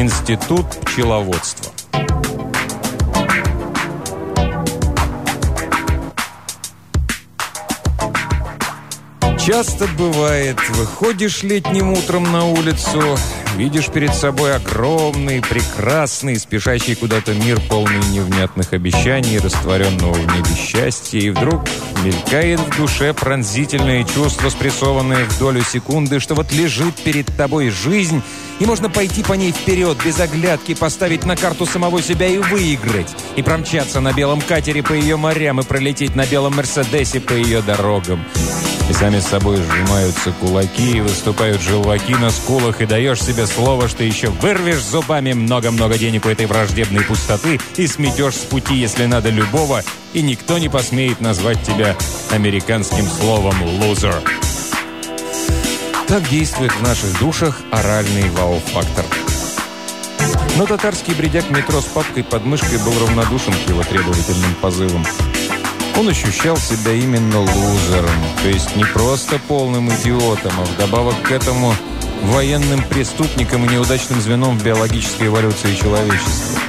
Институт пчеловодства. Часто бывает, выходишь летним утром на улицу, видишь перед собой огромный, прекрасный, спешащий куда-то мир, полный невнятных обещаний, растворенного в небе счастья, и вдруг мелькает в душе пронзительное чувство, спрессованное в долю секунды, что вот лежит перед тобой жизнь, и можно пойти по ней вперед, без оглядки, поставить на карту самого себя и выиграть, и промчаться на белом катере по ее морям, и пролететь на белом Мерседесе по ее дорогам. И сами с собой сжимаются кулаки, и выступают желваки на скулах, и даешь себе слово, что еще вырвешь зубами много-много денег у этой враждебной пустоты и сметешь с пути, если надо, любого, и никто не посмеет назвать тебя американским словом «лузер». Так действует в наших душах оральный вау-фактор. Но татарский бредяк метро с папкой под мышкой был равнодушен к его требовательным позывам. Он ощущал себя именно лузером, то есть не просто полным идиотом, а вдобавок к этому военным преступником и неудачным звеном в биологической эволюции человечества.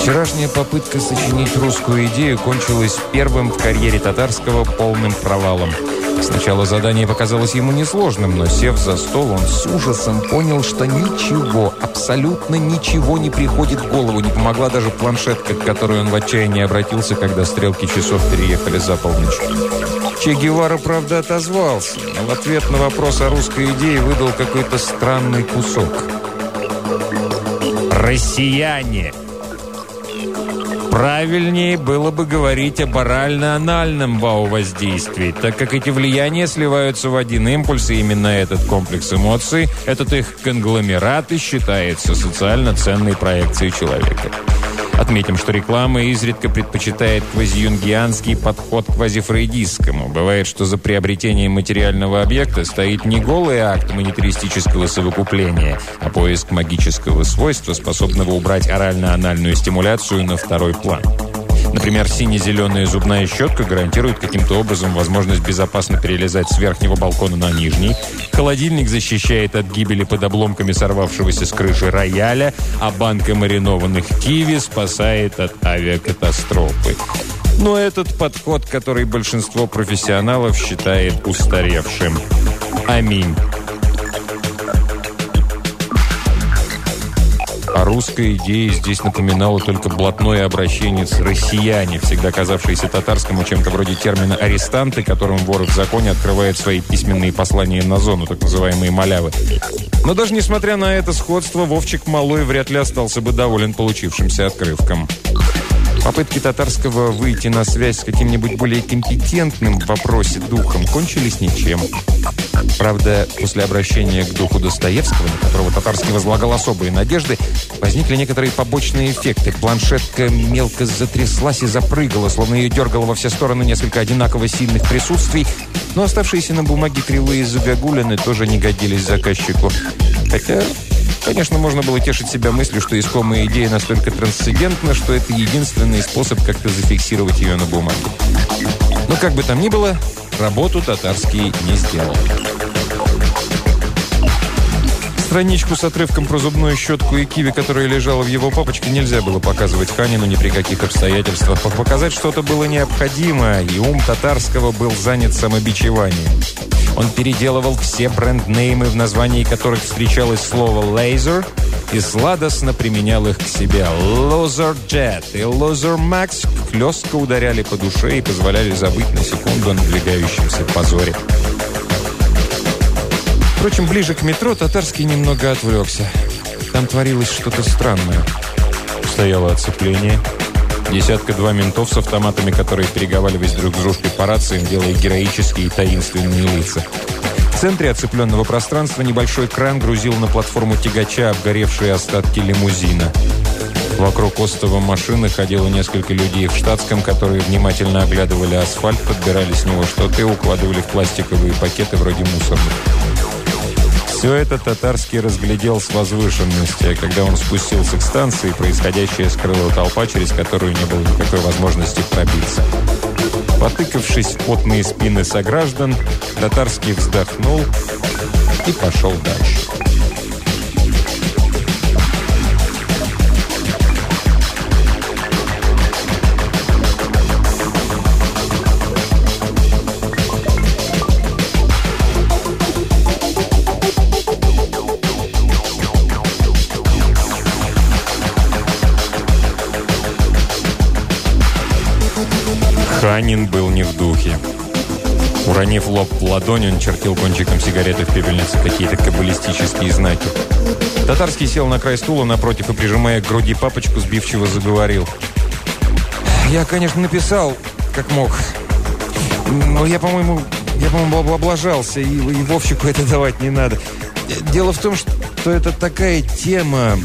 Вчерашняя попытка сочинить русскую идею кончилась первым в карьере татарского полным провалом – Сначала задание показалось ему несложным, но, сев за стол, он с ужасом понял, что ничего, абсолютно ничего не приходит в голову. Не помогла даже планшетка, к которой он в отчаянии обратился, когда стрелки часов переехали за полночь. Че Гевара, правда, отозвался, но в ответ на вопрос о русской идее выдал какой-то странный кусок. «Россияне!» Правильнее было бы говорить об орально-анальном вау-воздействии, так как эти влияния сливаются в один импульс, и именно этот комплекс эмоций, этот их конгломерат и считается социально ценной проекцией человека. Отметим, что реклама изредка предпочитает квазиюнгианский подход к квазифрейдистскому. Бывает, что за приобретением материального объекта стоит не голый акт монетаристического совокупления, а поиск магического свойства, способного убрать орально-анальную стимуляцию на второй план. Например, сине-зеленая зубная щетка гарантирует каким-то образом возможность безопасно перелезать с верхнего балкона на нижний. Холодильник защищает от гибели под обломками сорвавшегося с крыши рояля, а банка маринованных киви спасает от авиакатастрофы. Но этот подход, который большинство профессионалов считает устаревшим. Аминь. А русская идея здесь напоминала только блатное обращение с россияне, всегда казавшееся татарскому чем-то вроде термина «арестанты», которым воры в законе открывают свои письменные послания на зону, так называемые «малявы». Но даже несмотря на это сходство, Вовчик Малой вряд ли остался бы доволен получившимся открывком. Попытки татарского выйти на связь с каким-нибудь более компетентным в вопросе духом кончились ничем. Правда, после обращения к духу Достоевского, на которого татарский возлагал особые надежды, возникли некоторые побочные эффекты. Планшетка мелко затряслась и запрыгала, словно ее дергало во все стороны несколько одинаково сильных присутствий, но оставшиеся на бумаге кривые загогулины тоже не годились заказчику. Хотя Конечно, можно было тешить себя мыслью, что искомая идея настолько трансцендентна, что это единственный способ как-то зафиксировать ее на бумаге. Но как бы там ни было, работу татарский не сделал. Страничку с отрывком про зубную щетку и киви, которая лежала в его папочке, нельзя было показывать Ханину ни при каких обстоятельствах. Показать что-то было необходимо, и ум татарского был занят самобичеванием. Он переделывал все бренд-неймы, в названии которых встречалось слово «laser», и сладостно применял их к себе. «Loser Jet» и «Loser Max» хлестко ударяли по душе и позволяли забыть на секунду о надвигающемся позоре. Впрочем, ближе к метро Татарский немного отвлекся. Там творилось что-то странное. Стояло оцепление. Десятка-два ментов с автоматами, которые переговаривались друг с дружкой по рациям, делая героические и таинственные лица. В центре оцепленного пространства небольшой кран грузил на платформу тягача обгоревшие остатки лимузина. Вокруг остова машины ходило несколько людей в штатском, которые внимательно оглядывали асфальт, подбирали с него что-то и укладывали в пластиковые пакеты вроде мусорных. Все это татарский разглядел с возвышенности, когда он спустился к станции, происходящее скрыла толпа, через которую не было никакой возможности пробиться. Потыкавшись в потные спины сограждан, татарский вздохнул и пошел дальше. Ханин был не в духе. Уронив лоб в ладонь, он чертил кончиком сигареты в пепельнице какие-то каббалистические знаки. Татарский сел на край стула напротив и, прижимая к груди папочку, сбивчиво заговорил. «Я, конечно, написал, как мог. Но я, по-моему, я, по-моему, облажался, и, и Вовчику это давать не надо. Дело в том, что это такая тема,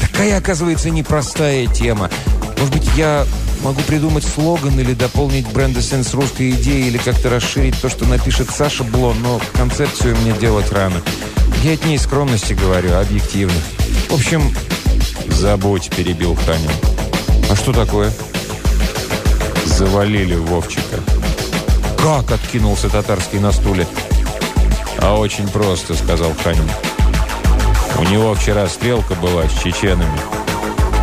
такая, оказывается, непростая тема. Может быть, я Могу придумать слоган или дополнить бренд-эссенс русской идеи, или как-то расширить то, что напишет Саша Блон, но концепцию мне делать рано. Я от ней скромности говорю, объективно. В общем, забудь, перебил Ханин. А что такое? Завалили Вовчика. Как? Откинулся татарский на стуле. А очень просто, сказал Ханин. У него вчера стрелка была с чеченами.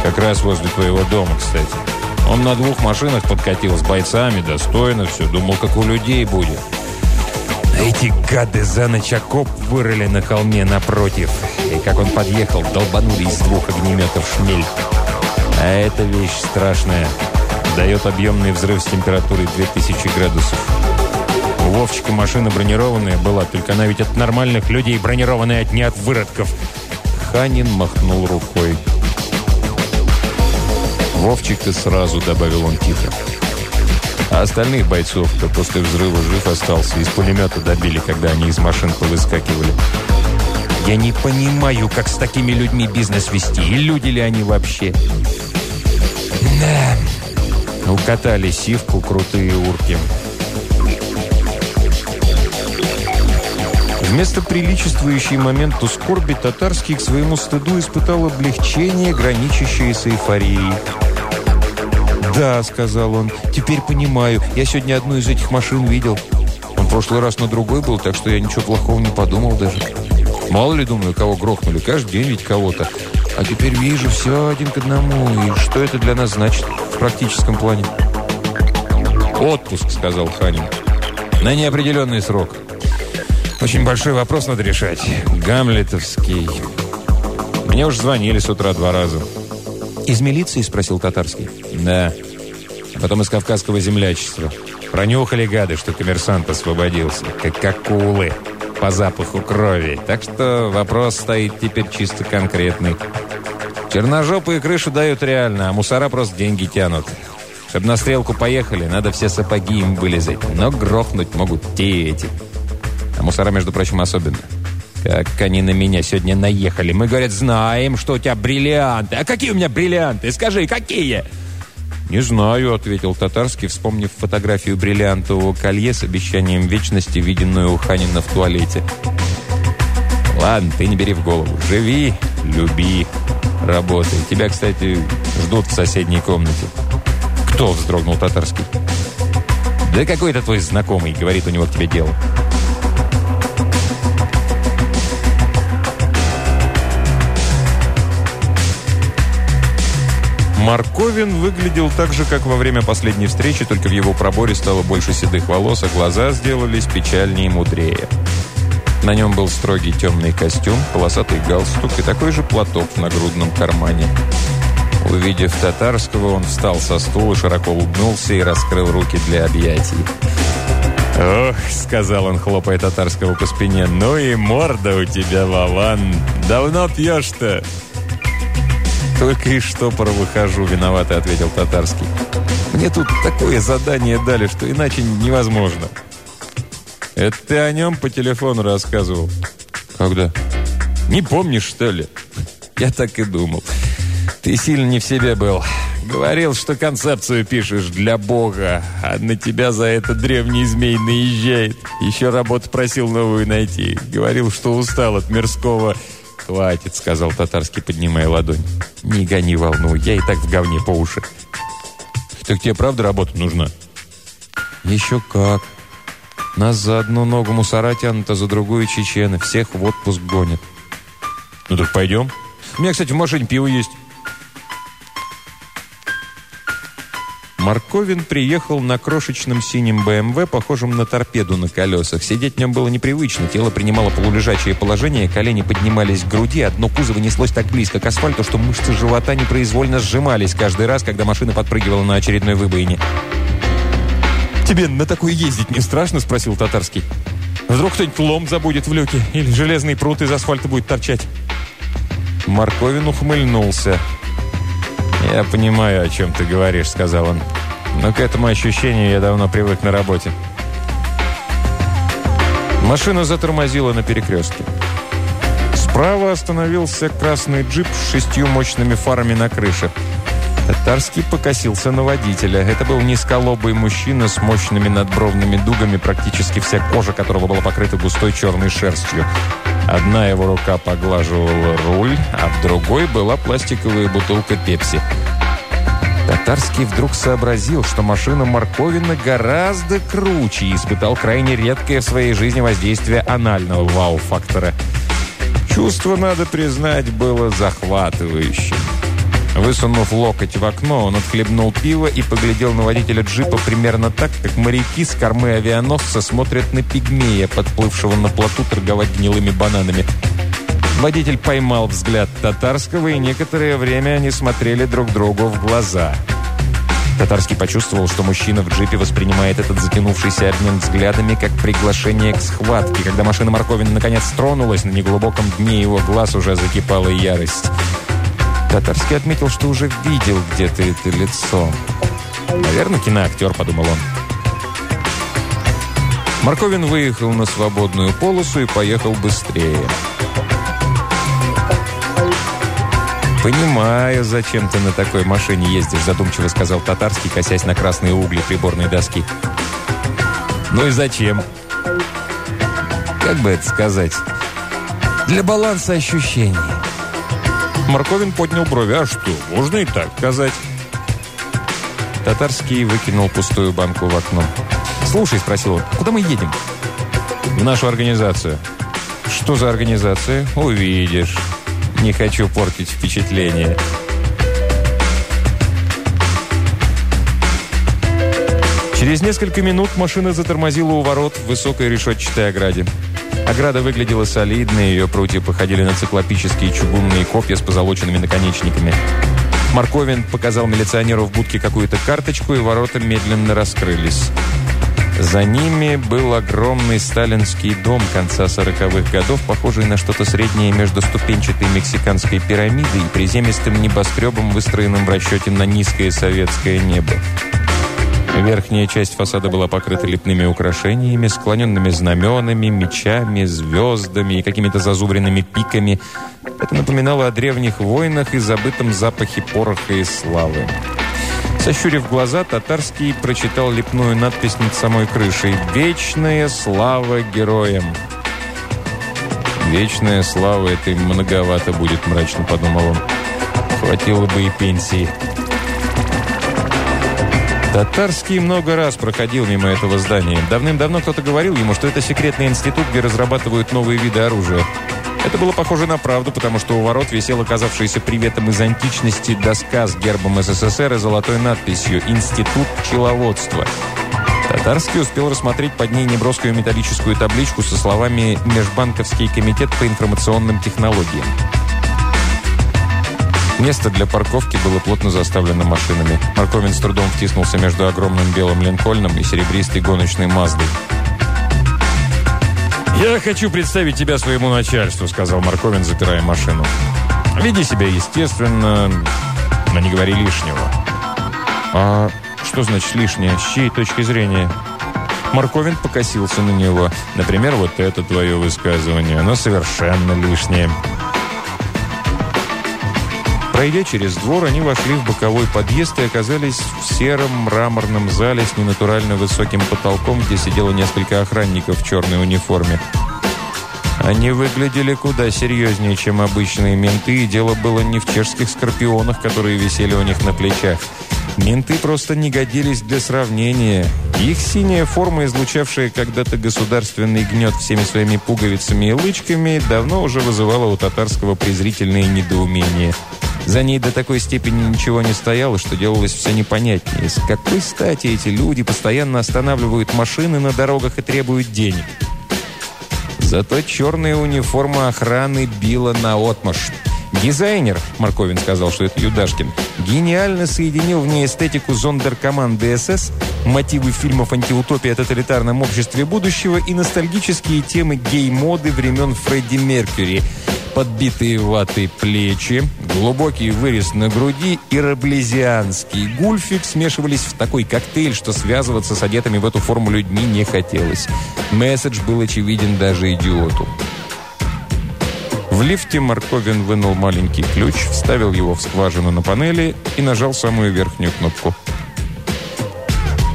Как раз возле твоего дома, кстати. Он на двух машинах подкатил с бойцами, достойно все, думал, как у людей будет. Эти гады за ночь окоп вырыли на холме напротив. И как он подъехал, долбанули из двух огнеметов шмель. А эта вещь страшная. Дает объемный взрыв с температурой 2000 градусов. У Вовчика машина бронированная была, только она ведь от нормальных людей бронированная, от не от выродков. Ханин махнул рукой. «Вовчик-то сразу», — добавил он тихо. А остальных бойцов, кто после взрыва жив остался, из пулемета добили, когда они из машин повыскакивали. Я не понимаю, как с такими людьми бизнес вести, и люди ли они вообще. Да, укатали сивку крутые урки. Вместо приличествующей моменту скорби татарский к своему стыду испытал облегчение, граничащее с эйфорией. «Да», — сказал он, — «теперь понимаю. Я сегодня одну из этих машин видел. Он в прошлый раз на другой был, так что я ничего плохого не подумал даже. Мало ли, думаю, кого грохнули. Каждый день ведь кого-то. А теперь вижу все один к одному. И что это для нас значит в практическом плане?» «Отпуск», — сказал Ханин. «На неопределенный срок. Очень большой вопрос надо решать. Гамлетовский. Мне уж звонили с утра два раза». «Из милиции?» – спросил татарский. «Да. А потом из кавказского землячества. Пронюхали гады, что коммерсант освободился. Как акулы. По запаху крови. Так что вопрос стоит теперь чисто конкретный. Черножопые крышу дают реально, а мусора просто деньги тянут. Чтобы на стрелку поехали, надо все сапоги им вылезать. Но грохнуть могут те эти. А мусора, между прочим, особенно. Как они на меня сегодня наехали. Мы, говорят, знаем, что у тебя бриллианты. А какие у меня бриллианты? Скажи, какие?» «Не знаю», — ответил Татарский, вспомнив фотографию бриллиантового колье с обещанием вечности, виденную у Ханина в туалете. «Ладно, ты не бери в голову. Живи, люби, работай. Тебя, кстати, ждут в соседней комнате». «Кто?» — вздрогнул Татарский. «Да какой-то твой знакомый, — говорит, у него к тебе дело». Марковин выглядел так же, как во время последней встречи, только в его проборе стало больше седых волос, а глаза сделались печальнее и мудрее. На нем был строгий темный костюм, полосатый галстук и такой же платок в нагрудном кармане. Увидев татарского, он встал со стула, широко улыбнулся и раскрыл руки для объятий. «Ох», — сказал он, хлопая татарского по спине, — «ну и морда у тебя, Вован! Давно пьешь-то?» «Только из штопора выхожу», — виноватый ответил Татарский. «Мне тут такое задание дали, что иначе невозможно». «Это ты о нем по телефону рассказывал?» «Когда?» «Не помнишь, что ли?» «Я так и думал. Ты сильно не в себе был. Говорил, что концепцию пишешь для Бога, а на тебя за это древний змей наезжает. Еще работу просил новую найти. Говорил, что устал от мирского «Хватит», — сказал татарский, поднимая ладонь. «Не гони волну, я и так в говне по уши». «Так тебе правда работа нужна?» «Еще как. Нас за одну ногу мусора тянут, а за другую чечены. Всех в отпуск гонят». «Ну так пойдем. У меня, кстати, в машине пиво есть». Марковин приехал на крошечном синем БМВ, похожем на торпеду на колесах. Сидеть в нем было непривычно, тело принимало полулежачее положение, колени поднимались к груди, а дно кузова неслось так близко к асфальту, что мышцы живота непроизвольно сжимались каждый раз, когда машина подпрыгивала на очередной выбоине. «Тебе на такой ездить не страшно?» – спросил Татарский. «Вдруг кто-нибудь лом забудет в люке или железный пруд из асфальта будет торчать?» Марковин ухмыльнулся. «Я понимаю, о чем ты говоришь», – сказал он. «Но к этому ощущению я давно привык на работе». Машина затормозила на перекрестке. Справа остановился красный джип с шестью мощными фарами на крыше. Татарский покосился на водителя. Это был низколобый мужчина с мощными надбровными дугами, практически вся кожа которого была покрыта густой черной шерстью. Одна его рука поглаживала руль, а в другой была пластиковая бутылка пепси. Татарский вдруг сообразил, что машина Марковина гораздо круче и испытал крайне редкое в своей жизни воздействие анального вау-фактора. Чувство, надо признать, было захватывающим. Высунув локоть в окно, он отхлебнул пиво и поглядел на водителя джипа примерно так, как моряки с кормы авианосца смотрят на пигмея, подплывшего на плоту торговать гнилыми бананами. Водитель поймал взгляд Татарского, и некоторое время они смотрели друг другу в глаза. Татарский почувствовал, что мужчина в джипе воспринимает этот затянувшийся обмен взглядами как приглашение к схватке. Когда машина Марковина наконец тронулась, на неглубоком дне его глаз уже закипала ярость. Татарский отметил, что уже видел где-то это лицо. «Наверное, киноактер», — подумал он. Марковин выехал на свободную полосу и поехал быстрее. «Понимаю, зачем ты на такой машине ездишь», задумчиво сказал Татарский, косясь на красные угли приборной доски. «Ну и зачем?» «Как бы это сказать?» «Для баланса ощущений». Марковин поднял брови. «А что, можно и так сказать?» Татарский выкинул пустую банку в окно. «Слушай», — спросил он, — «куда мы едем?» «В нашу организацию». «Что за организация?» «Увидишь». Не хочу портить впечатление. Через несколько минут машина затормозила у ворот в высокой решетчатой ограде. Ограда выглядела солидно, ее прутья походили на циклопические чугунные копья с позолоченными наконечниками. Марковин показал милиционеру в будке какую-то карточку, и ворота медленно раскрылись. За ними был огромный сталинский дом конца 40-х годов, похожий на что-то среднее между ступенчатой мексиканской пирамидой и приземистым небоскребом, выстроенным в расчете на низкое советское небо. Верхняя часть фасада была покрыта лепными украшениями, склоненными знаменами, мечами, звездами и какими-то зазубренными пиками. Это напоминало о древних войнах и забытом запахе пороха и славы. Сощурив глаза, Татарский прочитал лепную надпись над самой крышей «Вечная слава героям». «Вечная слава» — это многовато будет, мрачно подумал он. Хватило бы и пенсии. Татарский много раз проходил мимо этого здания. Давным-давно кто-то говорил ему, что это секретный институт, где разрабатывают новые виды оружия. Это было похоже на правду, потому что у ворот висел оказавшийся приветом из античности доска с гербом СССР и золотой надписью «Институт пчеловодства». Татарский успел рассмотреть под ней неброскую металлическую табличку со словами «Межбанковский комитет по информационным технологиям». Место для парковки было плотно заставлено машинами. Марковин с трудом втиснулся между огромным белым Линкольном и серебристой гоночной Маздой. «Я хочу представить тебя своему начальству», — сказал Марковин, запирая машину. «Веди себя естественно, но не говори лишнего». «А что значит лишнее? С чьей точки зрения?» Марковин покосился на него. «Например, вот это твое высказывание. Оно совершенно лишнее». Пройдя через двор, они вошли в боковой подъезд и оказались в сером мраморном зале с ненатурально высоким потолком, где сидело несколько охранников в черной униформе. Они выглядели куда серьезнее, чем обычные менты, и дело было не в чешских скорпионах, которые висели у них на плечах. Менты просто не годились для сравнения. Их синяя форма, излучавшая когда-то государственный гнет всеми своими пуговицами и лычками, давно уже вызывала у татарского презрительное недоумение – за ней до такой степени ничего не стояло, что делалось все непонятнее. С какой стати эти люди постоянно останавливают машины на дорогах и требуют денег? Зато черная униформа охраны била на отмашь. Дизайнер, Марковин сказал, что это Юдашкин, гениально соединил в ней эстетику зондеркоманды СС, мотивы фильмов антиутопии о тоталитарном обществе будущего и ностальгические темы гей-моды времен Фредди Меркьюри. Подбитые ватой плечи, глубокий вырез на груди и раблезианский гульфик смешивались в такой коктейль, что связываться с одетыми в эту форму людьми не хотелось. Месседж был очевиден даже идиоту. В лифте Марковин вынул маленький ключ, вставил его в скважину на панели и нажал самую верхнюю кнопку.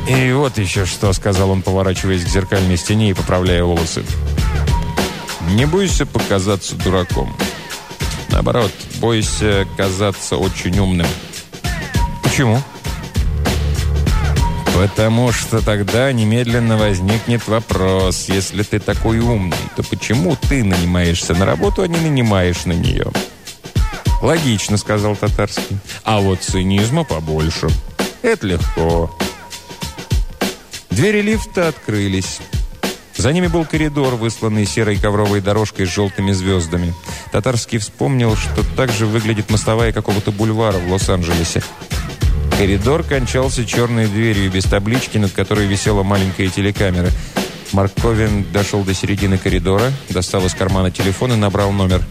«И вот еще что», — сказал он, поворачиваясь к зеркальной стене и поправляя волосы. «Не бойся показаться дураком. Наоборот, бойся казаться очень умным». «Почему?» Потому что тогда немедленно возникнет вопрос, если ты такой умный, то почему ты нанимаешься на работу, а не нанимаешь на нее? Логично, сказал Татарский. А вот цинизма побольше. Это легко. Двери лифта открылись. За ними был коридор, высланный серой ковровой дорожкой с желтыми звездами. Татарский вспомнил, что так же выглядит мостовая какого-то бульвара в Лос-Анджелесе. Коридор кончался черной дверью без таблички, над которой висела маленькая телекамера. Марковин дошел до середины коридора, достал из кармана телефон и набрал номер.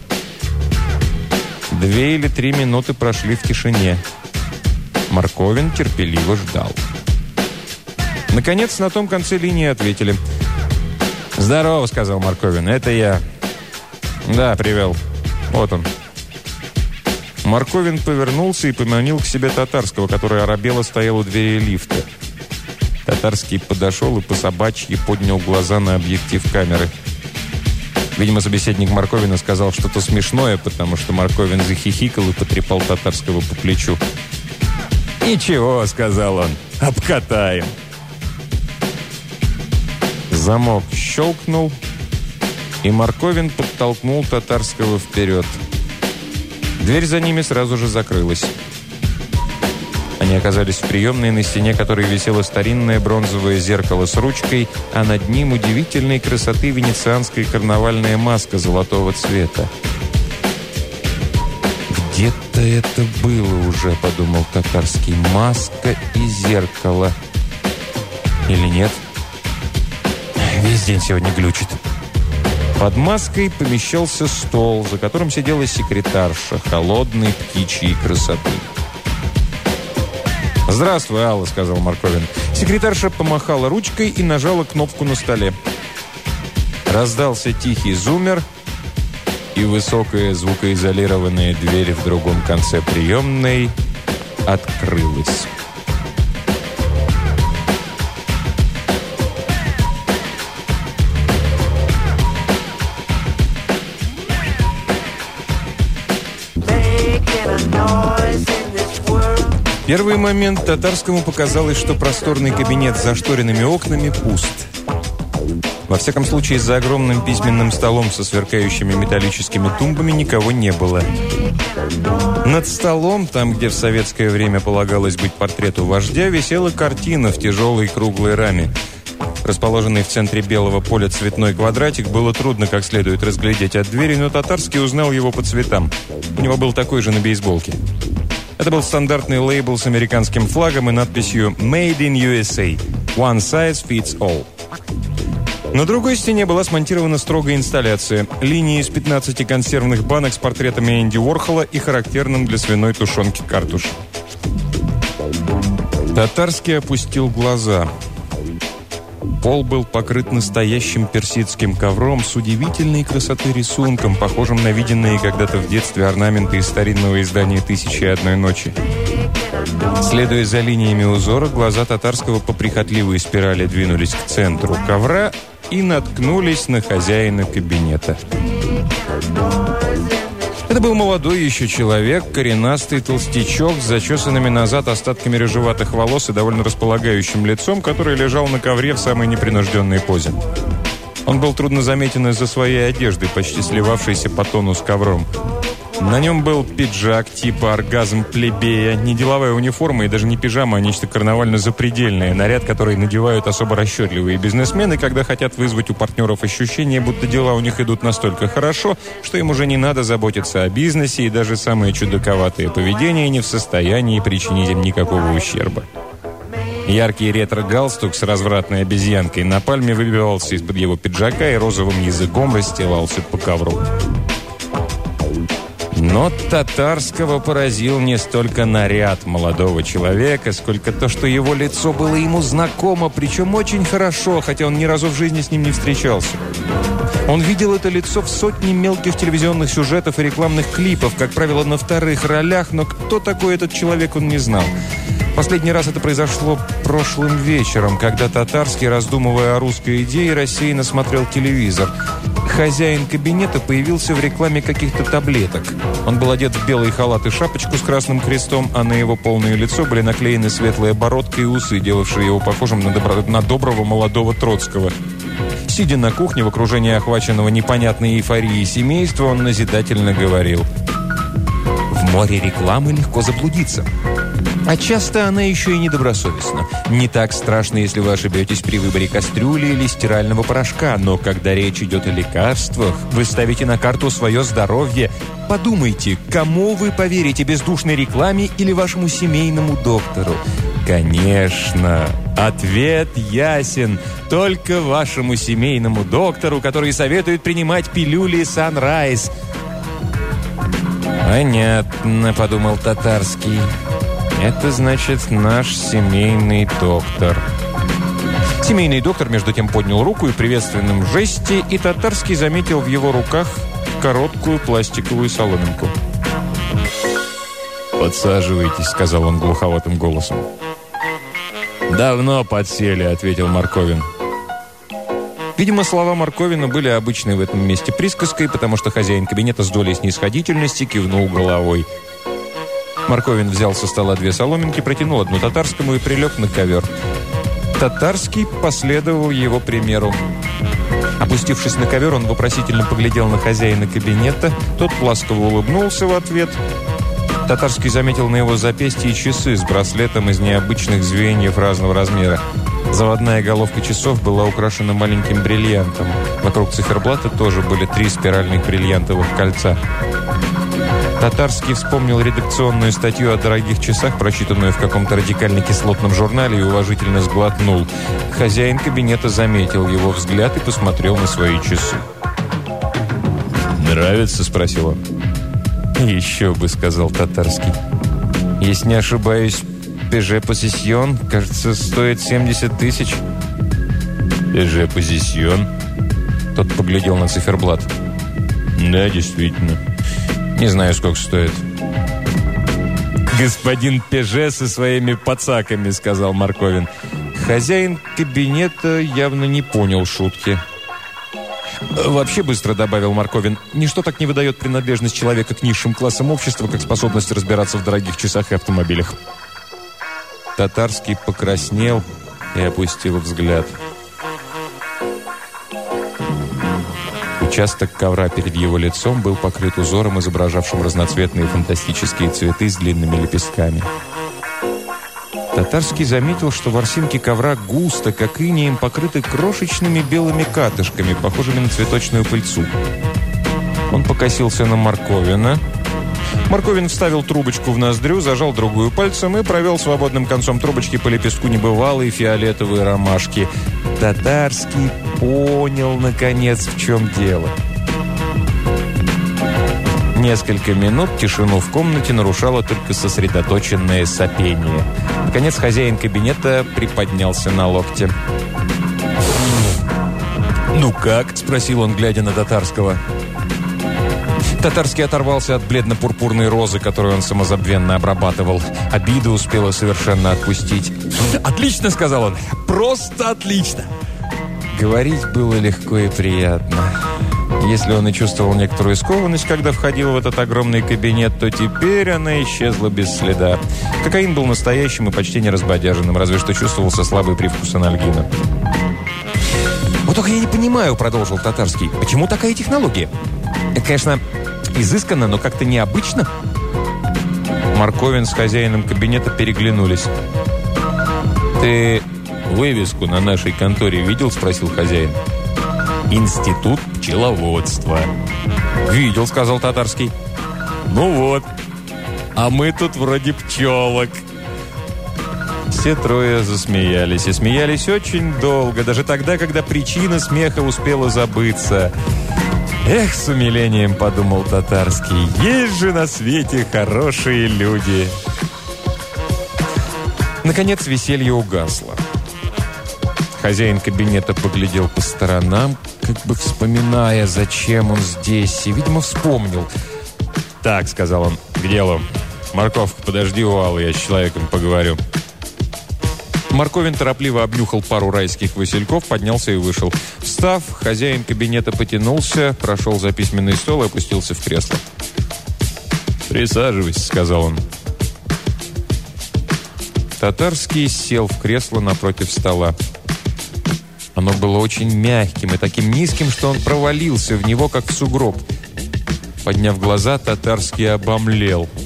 Две или три минуты прошли в тишине. Марковин терпеливо ждал. Наконец, на том конце линии ответили. «Здорово», — сказал Марковин. «Это я». «Да, привел. Вот он». Марковин повернулся и поманил к себе Татарского, который оробело стоял у двери лифта. Татарский подошел и по собачьи поднял глаза на объектив камеры. Видимо, собеседник Марковина сказал что-то смешное, потому что Марковин захихикал и потрепал Татарского по плечу. «Ничего», — сказал он, — «обкатаем». Замок щелкнул, и Марковин подтолкнул Татарского вперед. Дверь за ними сразу же закрылась. Они оказались в приемной, на стене которой висело старинное бронзовое зеркало с ручкой, а над ним удивительной красоты венецианская карнавальная маска золотого цвета. «Где-то это было уже», — подумал Татарский. «Маска и зеркало». «Или нет?» «Весь день сегодня глючит». Под маской помещался стол, за которым сидела секретарша холодной птичьей красоты. «Здравствуй, Алла», — сказал Марковин. Секретарша помахала ручкой и нажала кнопку на столе. Раздался тихий зумер, и высокая звукоизолированная дверь в другом конце приемной открылась. Первый момент татарскому показалось, что просторный кабинет с зашторенными окнами пуст. Во всяком случае, за огромным письменным столом со сверкающими металлическими тумбами никого не было. Над столом, там, где в советское время полагалось быть портрету вождя, висела картина в тяжелой круглой раме. Расположенный в центре белого поля цветной квадратик было трудно как следует разглядеть от двери, но Татарский узнал его по цветам. У него был такой же на бейсболке. Это был стандартный лейбл с американским флагом и надписью «Made in USA. One size fits all». На другой стене была смонтирована строгая инсталляция. Линии из 15 консервных банок с портретами Энди Уорхола и характерным для свиной тушенки картуш. Татарский опустил глаза – Пол был покрыт настоящим персидским ковром с удивительной красотой рисунком, похожим на виденные когда-то в детстве орнаменты из старинного издания «Тысячи и одной ночи». Следуя за линиями узора, глаза татарского по прихотливой спирали двинулись к центру ковра и наткнулись на хозяина кабинета. Это был молодой еще человек, коренастый толстячок с зачесанными назад остатками рыжеватых волос и довольно располагающим лицом, который лежал на ковре в самой непринужденной позе. Он был трудно заметен из-за своей одежды, почти сливавшейся по тону с ковром. На нем был пиджак типа оргазм плебея, не деловая униформа и даже не пижама, а нечто карнавально-запредельное, наряд, который надевают особо расчетливые бизнесмены, когда хотят вызвать у партнеров ощущение, будто дела у них идут настолько хорошо, что им уже не надо заботиться о бизнесе, и даже самое чудаковатое поведение не в состоянии причинить им никакого ущерба. Яркий ретро-галстук с развратной обезьянкой на пальме выбивался из-под его пиджака и розовым языком расстилался по ковру. Но татарского поразил не столько наряд молодого человека, сколько то, что его лицо было ему знакомо, причем очень хорошо, хотя он ни разу в жизни с ним не встречался. Он видел это лицо в сотне мелких телевизионных сюжетов и рекламных клипов, как правило, на вторых ролях, но кто такой этот человек, он не знал. Последний раз это произошло прошлым вечером, когда Татарский, раздумывая о русской идее, рассеянно смотрел телевизор. Хозяин кабинета появился в рекламе каких-то таблеток. Он был одет в белый халат и шапочку с красным крестом, а на его полное лицо были наклеены светлая бородка и усы, делавшие его похожим на, добро... на доброго молодого Троцкого. Сидя на кухне в окружении охваченного непонятной эйфорией семейства, он назидательно говорил. «В море рекламы легко заблудиться». А часто она еще и недобросовестна. Не так страшно, если вы ошибетесь при выборе кастрюли или стирального порошка, но когда речь идет о лекарствах, вы ставите на карту свое здоровье. Подумайте, кому вы поверите, бездушной рекламе или вашему семейному доктору? Конечно, ответ ясен. Только вашему семейному доктору, который советует принимать пилюли Sunrise. «Понятно», — подумал Татарский. Это значит наш семейный доктор. Семейный доктор, между тем, поднял руку и приветственном жесте, и Татарский заметил в его руках короткую пластиковую соломинку. «Подсаживайтесь», — сказал он глуховатым голосом. «Давно подсели», — ответил Марковин. Видимо, слова Марковина были обычной в этом месте присказкой, потому что хозяин кабинета с долей снисходительности кивнул головой — Марковин взял со стола две соломинки, протянул одну татарскому и прилег на ковер. Татарский последовал его примеру. Опустившись на ковер, он вопросительно поглядел на хозяина кабинета. Тот ласково улыбнулся в ответ. Татарский заметил на его запястье часы с браслетом из необычных звеньев разного размера. Заводная головка часов была украшена маленьким бриллиантом. Вокруг циферблата тоже были три спиральных бриллиантовых кольца. Татарский вспомнил редакционную статью о дорогих часах, прочитанную в каком-то радикально-кислотном журнале, и уважительно сглотнул. Хозяин кабинета заметил его взгляд и посмотрел на свои часы. «Нравится?» – спросил он. «Еще бы», – сказал Татарский. «Если не ошибаюсь, Пеже Позисьон, кажется, стоит 70 тысяч». «Пеже Позисьон?» Тот поглядел на циферблат. «Да, действительно». Не знаю, сколько стоит. «Господин Пеже со своими пацаками», — сказал Марковин. Хозяин кабинета явно не понял шутки. «Вообще быстро», — добавил Марковин, «ничто так не выдает принадлежность человека к низшим классам общества, как способность разбираться в дорогих часах и автомобилях». Татарский покраснел и опустил взгляд. Участок ковра перед его лицом был покрыт узором, изображавшим разноцветные фантастические цветы с длинными лепестками. Татарский заметил, что ворсинки ковра густо, как инеем, покрыты крошечными белыми катышками, похожими на цветочную пыльцу. Он покосился на Марковина. Морковин вставил трубочку в ноздрю, зажал другую пальцем и провел свободным концом трубочки по лепестку небывалой фиолетовой ромашки. Татарский понял, наконец, в чем дело. Несколько минут тишину в комнате нарушало только сосредоточенное сопение. Наконец хозяин кабинета приподнялся на локте. «Ну как?» – спросил он, глядя на Татарского. Татарский оторвался от бледно-пурпурной розы, которую он самозабвенно обрабатывал. Обида успела совершенно отпустить. «Отлично!» – сказал он. «Просто отлично!» Говорить было легко и приятно. Если он и чувствовал некоторую скованность, когда входил в этот огромный кабинет, то теперь она исчезла без следа. Кокаин был настоящим и почти не разбодяженным, разве что чувствовался слабый привкус анальгина. «Вот только я не понимаю», — продолжил Татарский, — «почему такая технология? Конечно, изысканно, но как-то необычно». Марковин с хозяином кабинета переглянулись. «Ты «Вывеску на нашей конторе видел?» – спросил хозяин. «Институт пчеловодства». «Видел», – сказал Татарский. «Ну вот, а мы тут вроде пчелок». Все трое засмеялись. И смеялись очень долго, даже тогда, когда причина смеха успела забыться. «Эх, с умилением», — подумал Татарский, — «есть же на свете хорошие люди». Наконец веселье угасло. Хозяин кабинета поглядел по сторонам, как бы вспоминая, зачем он здесь, и, видимо, вспомнил. «Так», — сказал он, — «к делу. Морковка, подожди у Аллы, я с человеком поговорю». Марковин торопливо обнюхал пару райских васильков, поднялся и вышел. Встав, хозяин кабинета потянулся, прошел за письменный стол и опустился в кресло. «Присаживайся», — сказал он. Татарский сел в кресло напротив стола. Оно было очень мягким и таким низким, что он провалился в него, как в сугроб. Подняв глаза, Татарский обомлел —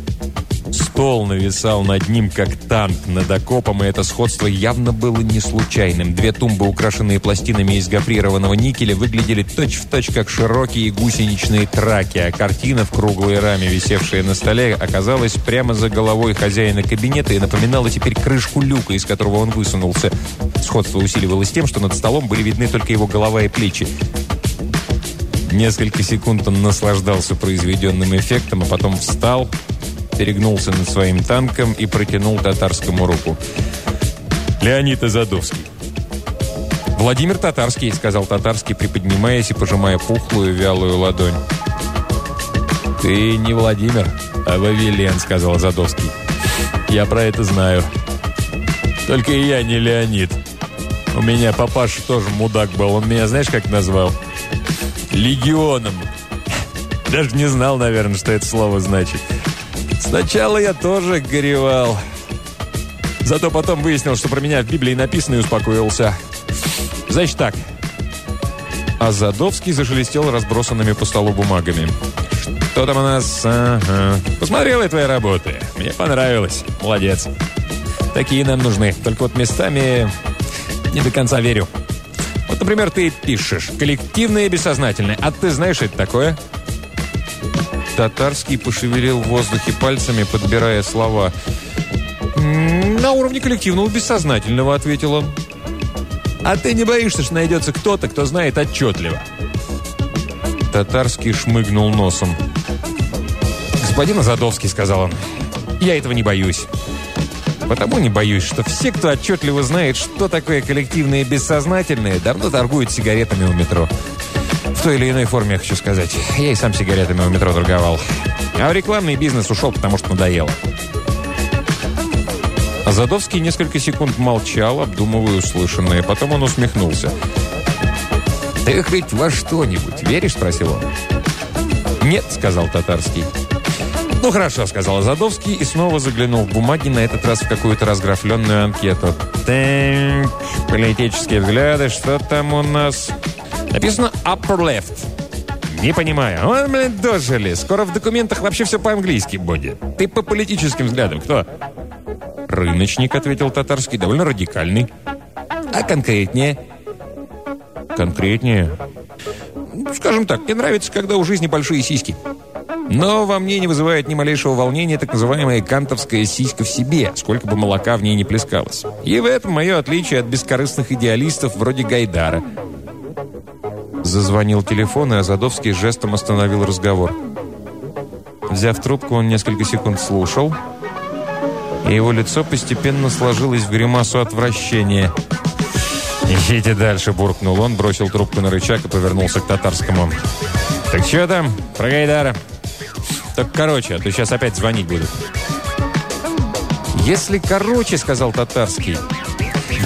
Стол нависал над ним, как танк над окопом, и это сходство явно было не случайным. Две тумбы, украшенные пластинами из гофрированного никеля, выглядели точь-в-точь, точь, как широкие гусеничные траки, а картина в круглой раме, висевшая на столе, оказалась прямо за головой хозяина кабинета и напоминала теперь крышку люка, из которого он высунулся. Сходство усиливалось тем, что над столом были видны только его голова и плечи. Несколько секунд он наслаждался произведенным эффектом, а потом встал, перегнулся над своим танком и протянул татарскому руку. «Леонид Азадовский». «Владимир Татарский», — сказал Татарский, приподнимаясь и пожимая пухлую вялую ладонь. «Ты не Владимир, а Вавилен», — сказал Азадовский. «Я про это знаю. Только и я не Леонид. У меня папаша тоже мудак был. Он меня, знаешь, как назвал? Легионом. Даже не знал, наверное, что это слово значит. Сначала я тоже горевал. Зато потом выяснил, что про меня в Библии написано и успокоился. Значит так. А Задовский зашелестел разбросанными по столу бумагами. Что там у нас? Ага. Посмотрел я твои работы. Мне понравилось. Молодец. Такие нам нужны. Только вот местами не до конца верю. Вот, например, ты пишешь «коллективное и бессознательное». А ты знаешь, что это такое? Татарский пошевелил в воздухе пальцами, подбирая слова. «На уровне коллективного бессознательного», — ответил он. «А ты не боишься, что найдется кто-то, кто знает отчетливо?» Татарский шмыгнул носом. «Господин Азадовский», — сказал он, — «я этого не боюсь. Потому не боюсь, что все, кто отчетливо знает, что такое коллективное бессознательное, давно торгуют сигаретами у метро. В той или иной форме, я хочу сказать. Я и сам сигаретами у метро торговал. А в рекламный бизнес ушел, потому что надоело. Задовский несколько секунд молчал, обдумывая услышанное. Потом он усмехнулся. «Ты хоть во что-нибудь веришь?» – спросил он. «Нет», – сказал Татарский. «Ну хорошо», – сказал Задовский и снова заглянул в бумаги, на этот раз в какую-то разграфленную анкету. «Так, политические взгляды, что там у нас?» Написано upper left. Не понимаю. Он, блин, дожили. Скоро в документах вообще все по-английски будет. Ты по политическим взглядам кто? Рыночник, ответил татарский, довольно радикальный. А конкретнее? Конкретнее? Скажем так, мне нравится, когда у жизни большие сиськи. Но во мне не вызывает ни малейшего волнения так называемая кантовская сиська в себе, сколько бы молока в ней не плескалось. И в этом мое отличие от бескорыстных идеалистов вроде Гайдара – Зазвонил телефон, и Азадовский жестом остановил разговор. Взяв трубку, он несколько секунд слушал, и его лицо постепенно сложилось в гримасу отвращения. «Ищите дальше», — буркнул он, бросил трубку на рычаг и повернулся к татарскому. «Так что там? Про Гайдара?» «Так короче, а то сейчас опять звонить будут». «Если короче», — сказал татарский,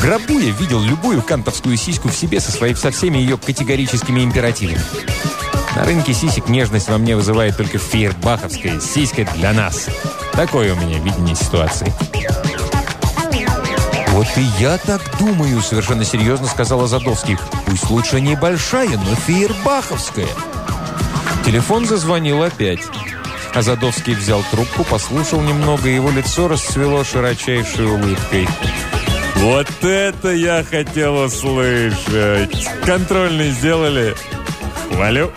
гробу я видел любую кантовскую сиську в себе со, своей, со всеми ее категорическими императивами. На рынке сисек нежность во мне вызывает только фейербаховская сиська для нас. Такое у меня видение ситуации. «Вот и я так думаю», — совершенно серьезно сказала Задовский. «Пусть лучше небольшая, но фейербаховская». Телефон зазвонил опять. Азадовский взял трубку, послушал немного, и его лицо расцвело широчайшей улыбкой. Вот это я хотел услышать. Контрольный сделали. Хвалю.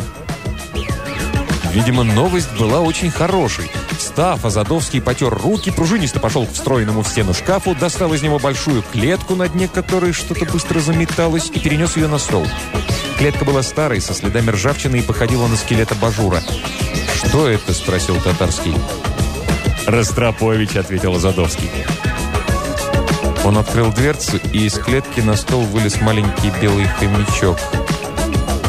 Видимо, новость была очень хорошей. Встав, Азадовский потер руки, пружинисто пошел к встроенному в стену шкафу, достал из него большую клетку, на дне которой что-то быстро заметалось, и перенес ее на стол. Клетка была старой, со следами ржавчины и походила на скелет абажура. «Что это?» – спросил Татарский. «Ростропович», – ответил Азадовский. Он открыл дверцу, и из клетки на стол вылез маленький белый хомячок.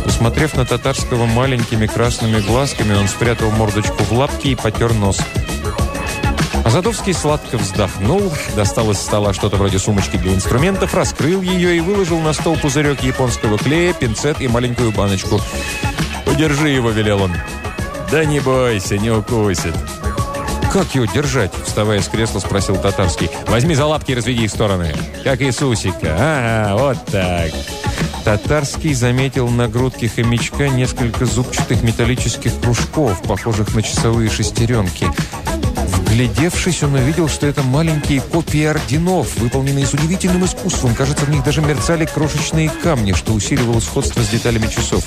Посмотрев на татарского маленькими красными глазками, он спрятал мордочку в лапки и потер нос. Азадовский сладко вздохнул, достал из стола что-то вроде сумочки для инструментов, раскрыл ее и выложил на стол пузырек японского клея, пинцет и маленькую баночку. «Удержи его», — велел он. «Да не бойся, не укусит». «Как его держать?» – вставая с кресла, спросил Татарский. «Возьми за лапки и разведи их в стороны. Как Иисусика. Ага, вот так». Татарский заметил на грудке хомячка несколько зубчатых металлических кружков, похожих на часовые шестеренки. Вглядевшись, он увидел, что это маленькие копии орденов, выполненные с удивительным искусством. Кажется, в них даже мерцали крошечные камни, что усиливало сходство с деталями часов.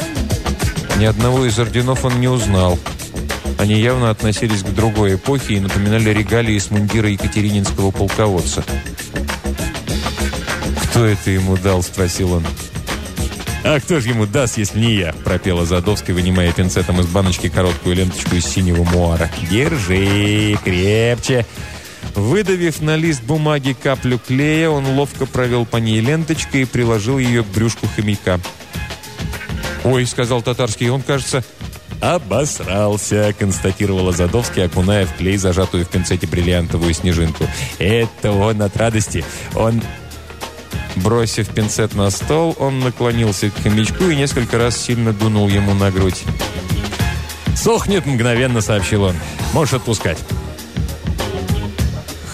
Ни одного из орденов он не узнал. Они явно относились к другой эпохе и напоминали регалии с мундира екатерининского полководца. «Кто это ему дал?» – спросил он. «А кто же ему даст, если не я?» – пропела Задовский, вынимая пинцетом из баночки короткую ленточку из синего муара. «Держи, крепче!» Выдавив на лист бумаги каплю клея, он ловко провел по ней ленточкой и приложил ее к брюшку хомяка. «Ой», — сказал татарский, — «он, кажется, «Обосрался», — констатировала Задовский, окуная в клей зажатую в пинцете бриллиантовую снежинку. «Это он от радости. Он...» Бросив пинцет на стол, он наклонился к хомячку и несколько раз сильно дунул ему на грудь. «Сохнет мгновенно», — сообщил он. «Можешь отпускать».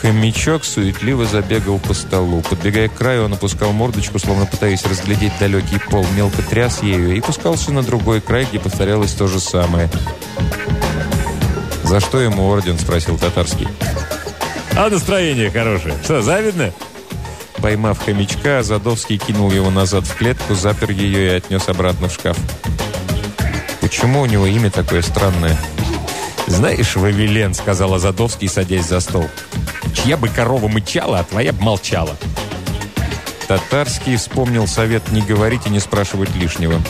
Хомячок суетливо забегал по столу. Подбегая к краю, он опускал мордочку, словно пытаясь разглядеть далекий пол, мелко тряс ею и пускался на другой край, где повторялось то же самое. «За что ему орден?» – спросил Татарский. «А настроение хорошее. Что, завидно?» Поймав хомячка, Задовский кинул его назад в клетку, запер ее и отнес обратно в шкаф. «Почему у него имя такое странное?» «Знаешь, Вавилен», — сказал Азадовский, садясь за стол. «Чья бы корова мычала, а твоя бы молчала». Татарский вспомнил совет не говорить и не спрашивать лишнего.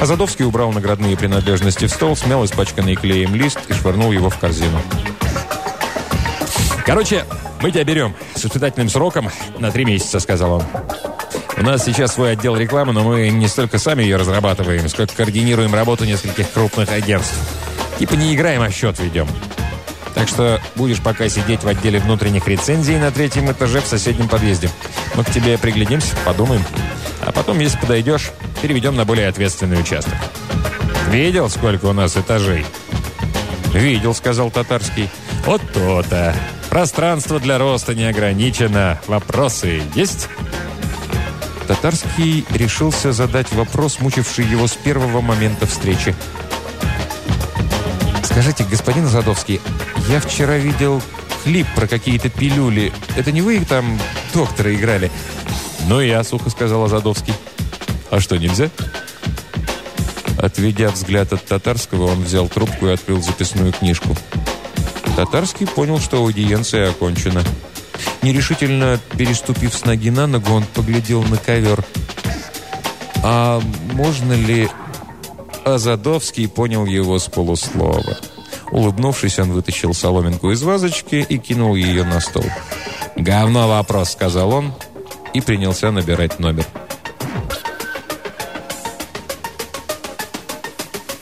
Азадовский убрал наградные принадлежности в стол, смял испачканный клеем лист и швырнул его в корзину. «Короче, мы тебя берем с испытательным сроком на три месяца», — сказал он. «У нас сейчас свой отдел рекламы, но мы не столько сами ее разрабатываем, сколько координируем работу нескольких крупных агентств. Типа не играем, а счет ведем. Так что будешь пока сидеть в отделе внутренних рецензий на третьем этаже в соседнем подъезде. Мы к тебе приглядимся, подумаем. А потом, если подойдешь, переведем на более ответственный участок. Видел, сколько у нас этажей? «Видел», — сказал Татарский. «Вот то-то. Пространство для роста не ограничено. Вопросы есть?» Татарский решился задать вопрос, мучивший его с первого момента встречи. «Скажите, господин Задовский, я вчера видел клип про какие-то пилюли. Это не вы там доктора играли?» «Ну, я», — сухо сказал Задовский. «А что, нельзя?» Отведя взгляд от татарского, он взял трубку и открыл записную книжку. Татарский понял, что аудиенция окончена. Нерешительно переступив с ноги на ногу, он поглядел на ковер. «А можно ли Азадовский понял его с полуслова. Улыбнувшись, он вытащил соломинку из вазочки и кинул ее на стол. «Говно вопрос», — сказал он, и принялся набирать номер.